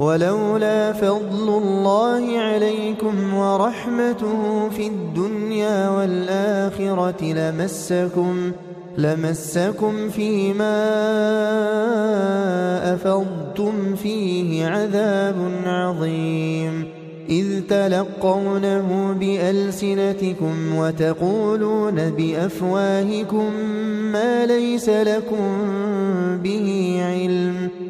ولولا فضل الله عليكم ورحمته في الدنيا والآخرة لمسكم لمسكم فيما أفضتم فيه عذاب عظيم. إذ تلقونه بألسنتكم وتقولون بأفواهكم ما ليس لكم به علم.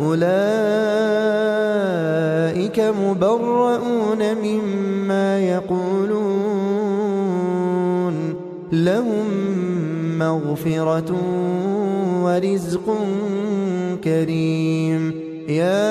أولئك مبرؤون مما يقولون. لهم مغفرة ورزق كريم. يا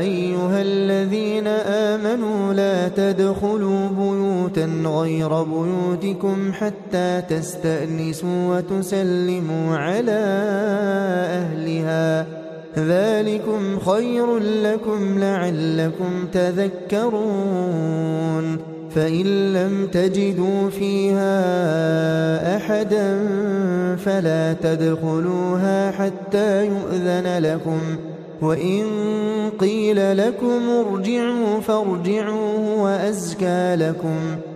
أيها الذين آمنوا لا تدخلوا غير بيوتكم حتى تستأنسوا وتسلموا على أهلها ذلكم خير لكم لعلكم تذكرون فإن لم تجدوا فيها أحدا فلا تدخلوها حتى يؤذن لكم وإن قيل لكم ارجعوا فارجعوا وأزكى لكم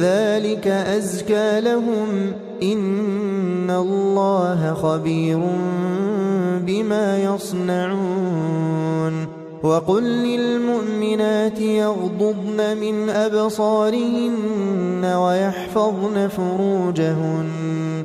ذلك أزكى لهم إن الله خبير بما يصنعون وقل للمؤمنات يغضضن من أبصارهن ويحفظن فروجهن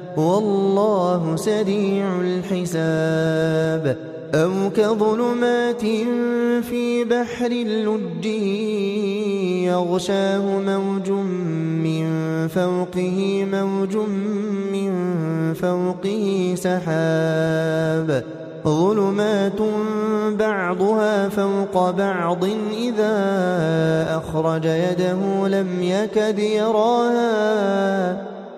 والله سريع الحساب. أو كظلمات في بحر اللج يغشاه موج من فوقه موج من فوقه سحاب. ظلمات بعضها فوق بعض إذا أخرج يده لم يكد يراها.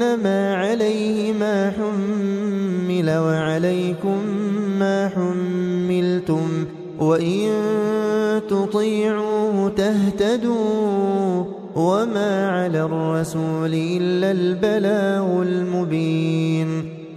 فإنما عليه ما حمل وعليكم ما حملتم وإن تطيعوه تهتدوا وما على الرسول إلا البلاغ المبين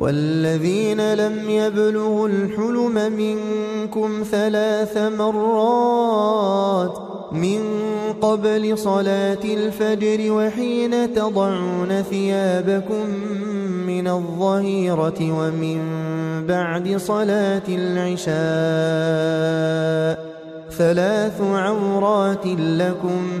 والذين لم يبلغوا الحلم منكم ثلاث مرات من قبل صلاة الفجر وحين تضعون ثيابكم من الظهيرة ومن بعد صلاة العشاء ثلاث عورات لكم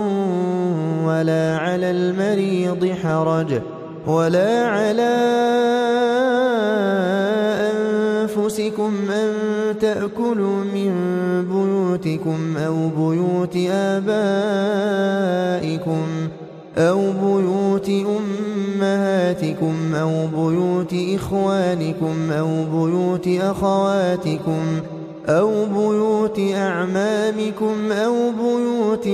ولا على المريض حرج ولا على أنفسكم أن تأكلوا من بيوتكم أو بيوت آبائكم أو بيوت أمهاتكم أو بيوت إخوانكم أو بيوت أخواتكم أو بيوت أعمامكم أو بيوت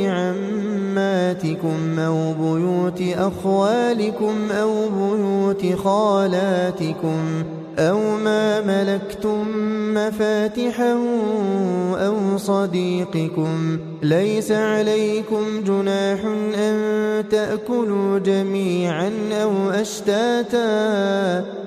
عماتكم أو بيوت أخوالكم أو بيوت خالاتكم أو ما ملكتم مفاتحه أو صديقكم ليس عليكم جناح أن تأكلوا جميعا أو أشتاتا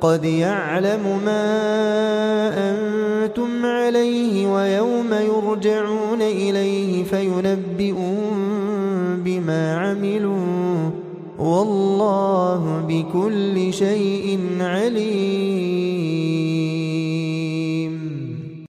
قد يعلم ما أنتم عليه ويوم يرجعون إليه فينبئون بما عملوا والله بكل شيء عليم.